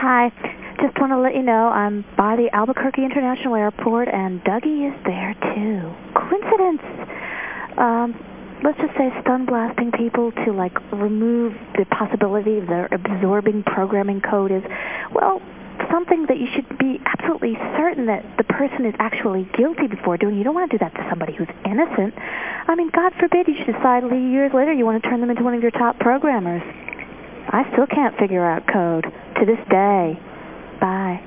Hi. Just want to let you know I'm by the Albuquerque International Airport and Dougie is there too. Coincidence? Um, let's just say stun blasting people to like remove the possibility of their absorbing programming code is, well, something that you should be absolutely certain that the person is actually guilty before doing. You don't want to do that to somebody who's innocent. I mean, God forbid you should decide years later you want to turn them into one of your top programmers. I still can't figure out code to this day. Bye.